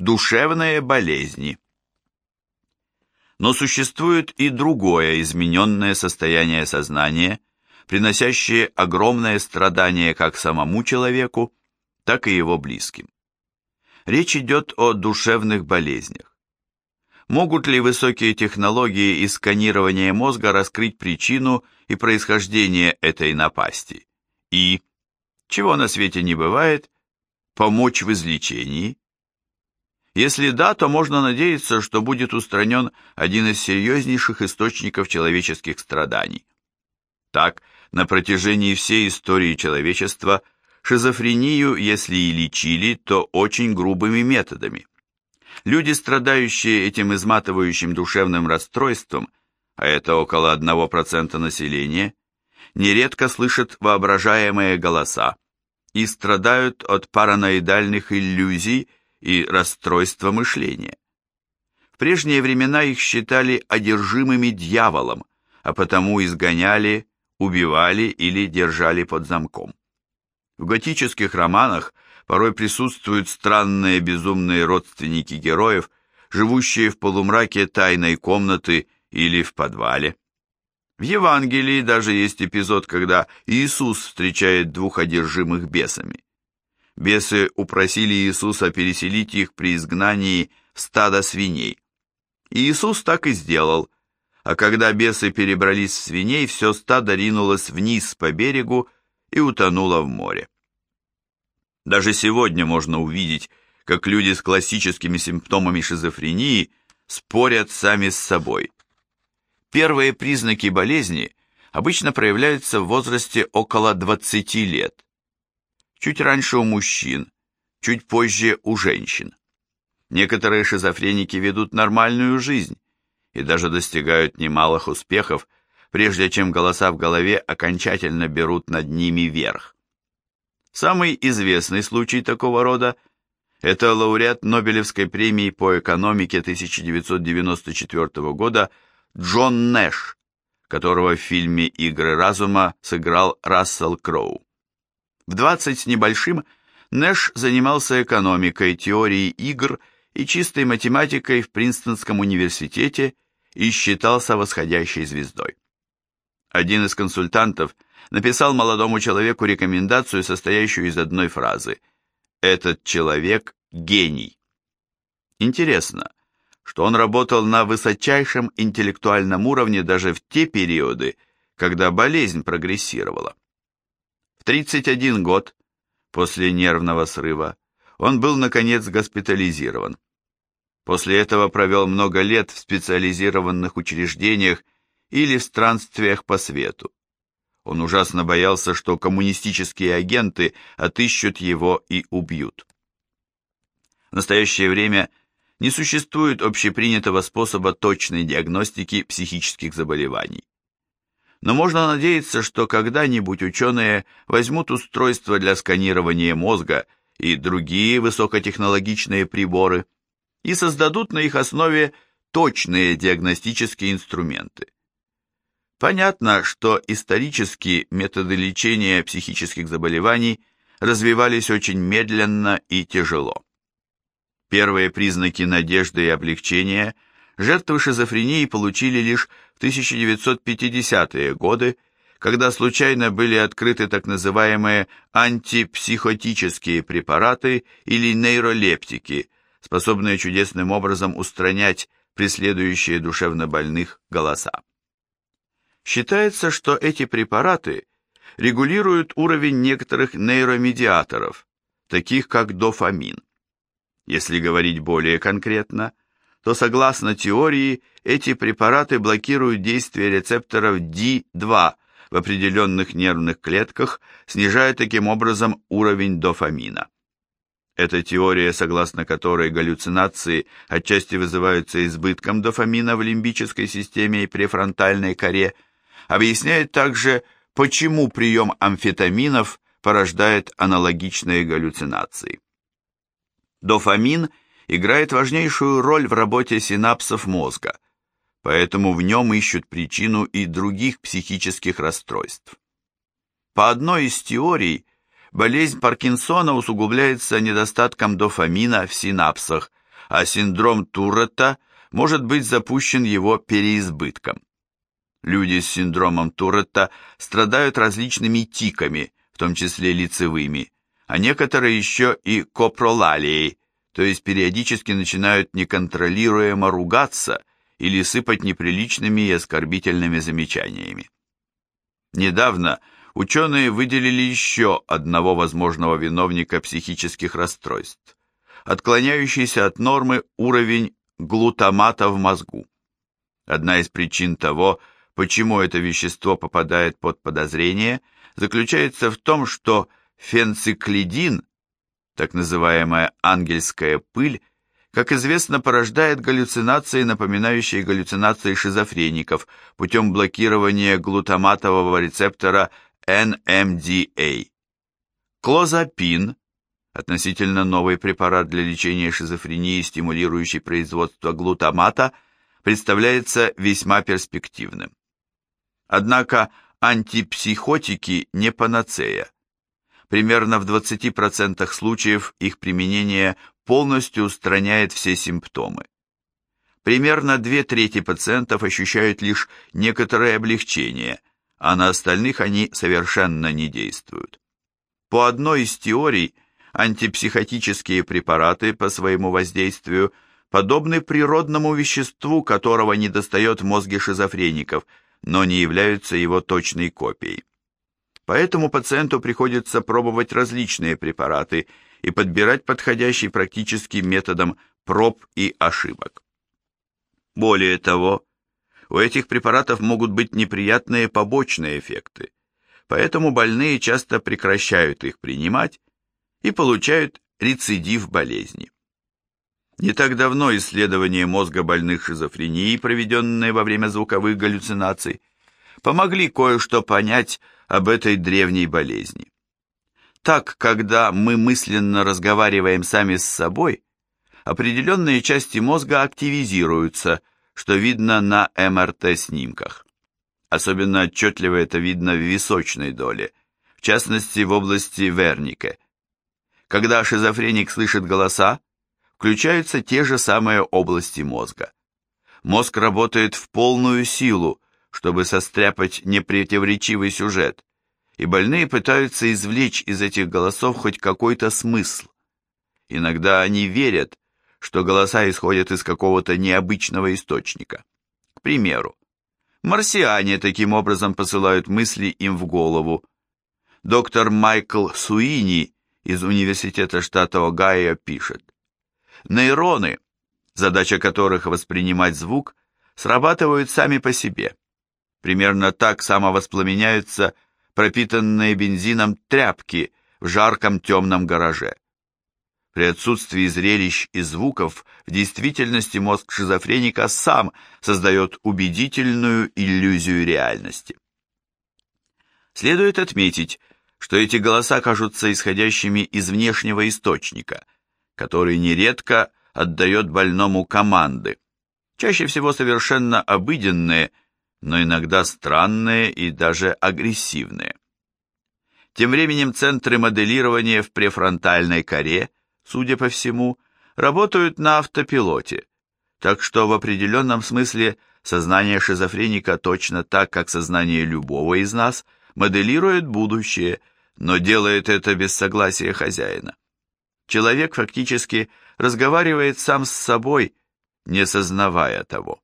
Душевные болезни. Но существует и другое измененное состояние сознания, приносящее огромное страдание как самому человеку, так и его близким. Речь идет о душевных болезнях. Могут ли высокие технологии и сканирование мозга раскрыть причину и происхождение этой напасти? И, чего на свете не бывает, помочь в излечении? Если да, то можно надеяться, что будет устранен один из серьезнейших источников человеческих страданий. Так, на протяжении всей истории человечества шизофрению, если и лечили, то очень грубыми методами. Люди, страдающие этим изматывающим душевным расстройством, а это около 1% населения, нередко слышат воображаемые голоса и страдают от параноидальных иллюзий и расстройства мышления. В прежние времена их считали одержимыми дьяволом, а потому изгоняли, убивали или держали под замком. В готических романах порой присутствуют странные безумные родственники героев, живущие в полумраке тайной комнаты или в подвале. В Евангелии даже есть эпизод, когда Иисус встречает двух одержимых бесами. Бесы упросили Иисуса переселить их при изгнании в стадо свиней. И Иисус так и сделал, а когда бесы перебрались в свиней, все стадо ринулось вниз по берегу и утонуло в море. Даже сегодня можно увидеть, как люди с классическими симптомами шизофрении спорят сами с собой. Первые признаки болезни обычно проявляются в возрасте около 20 лет чуть раньше у мужчин, чуть позже у женщин. Некоторые шизофреники ведут нормальную жизнь и даже достигают немалых успехов, прежде чем голоса в голове окончательно берут над ними верх. Самый известный случай такого рода – это лауреат Нобелевской премии по экономике 1994 года Джон Нэш, которого в фильме «Игры разума» сыграл Рассел Кроу. В 20 с небольшим Нэш занимался экономикой, теорией игр и чистой математикой в Принстонском университете и считался восходящей звездой. Один из консультантов написал молодому человеку рекомендацию, состоящую из одной фразы «Этот человек – гений». Интересно, что он работал на высочайшем интеллектуальном уровне даже в те периоды, когда болезнь прогрессировала. В 31 год, после нервного срыва, он был, наконец, госпитализирован. После этого провел много лет в специализированных учреждениях или в странствиях по свету. Он ужасно боялся, что коммунистические агенты отыщут его и убьют. В настоящее время не существует общепринятого способа точной диагностики психических заболеваний но можно надеяться, что когда-нибудь ученые возьмут устройство для сканирования мозга и другие высокотехнологичные приборы и создадут на их основе точные диагностические инструменты. Понятно, что исторически методы лечения психических заболеваний развивались очень медленно и тяжело. Первые признаки надежды и облегчения жертвы шизофрении получили лишь 1950-е годы, когда случайно были открыты так называемые антипсихотические препараты или нейролептики, способные чудесным образом устранять преследующие душевнобольных голоса. Считается, что эти препараты регулируют уровень некоторых нейромедиаторов, таких как дофамин. Если говорить более конкретно, то согласно теории эти препараты блокируют действие рецепторов D2 в определенных нервных клетках, снижая таким образом уровень дофамина. Эта теория, согласно которой галлюцинации отчасти вызываются избытком дофамина в лимбической системе и префронтальной коре, объясняет также, почему прием амфетаминов порождает аналогичные галлюцинации. Дофамин играет важнейшую роль в работе синапсов мозга, поэтому в нем ищут причину и других психических расстройств. По одной из теорий, болезнь Паркинсона усугубляется недостатком дофамина в синапсах, а синдром Туретта может быть запущен его переизбытком. Люди с синдромом Туретта страдают различными тиками, в том числе лицевыми, а некоторые еще и копролалией, то есть периодически начинают неконтролируемо ругаться или сыпать неприличными и оскорбительными замечаниями. Недавно ученые выделили еще одного возможного виновника психических расстройств – отклоняющийся от нормы уровень глутамата в мозгу. Одна из причин того, почему это вещество попадает под подозрение, заключается в том, что фенциклидин, так называемая ангельская пыль, как известно, порождает галлюцинации, напоминающие галлюцинации шизофреников путем блокирования глутаматового рецептора NMDA. Клозапин, относительно новый препарат для лечения шизофрении, стимулирующий производство глутамата, представляется весьма перспективным. Однако антипсихотики не панацея. Примерно в 20% случаев их применение полностью устраняет все симптомы. Примерно две трети пациентов ощущают лишь некоторое облегчение, а на остальных они совершенно не действуют. По одной из теорий, антипсихотические препараты по своему воздействию подобны природному веществу, которого недостает в мозге шизофреников, но не являются его точной копией. Поэтому пациенту приходится пробовать различные препараты и подбирать подходящий практически методом проб и ошибок. Более того, у этих препаратов могут быть неприятные побочные эффекты, поэтому больные часто прекращают их принимать и получают рецидив болезни. Не так давно исследования мозга больных шизофренией, проведенные во время звуковых галлюцинаций, помогли кое-что понять об этой древней болезни. Так, когда мы мысленно разговариваем сами с собой, определенные части мозга активизируются, что видно на МРТ-снимках. Особенно отчетливо это видно в височной доле, в частности в области Вернике. Когда шизофреник слышит голоса, включаются те же самые области мозга. Мозг работает в полную силу, чтобы состряпать непротиворечивый сюжет, и больные пытаются извлечь из этих голосов хоть какой-то смысл. Иногда они верят, что голоса исходят из какого-то необычного источника. К примеру, марсиане таким образом посылают мысли им в голову. Доктор Майкл Суини из Университета штата Огайо пишет, нейроны, задача которых воспринимать звук, срабатывают сами по себе. Примерно так самовоспламеняются пропитанные бензином тряпки в жарком темном гараже. При отсутствии зрелищ и звуков в действительности мозг шизофреника сам создает убедительную иллюзию реальности. Следует отметить, что эти голоса кажутся исходящими из внешнего источника, который нередко отдает больному команды, чаще всего совершенно обыденные но иногда странные и даже агрессивные. Тем временем центры моделирования в префронтальной коре, судя по всему, работают на автопилоте, так что в определенном смысле сознание шизофреника точно так, как сознание любого из нас, моделирует будущее, но делает это без согласия хозяина. Человек фактически разговаривает сам с собой, не сознавая того.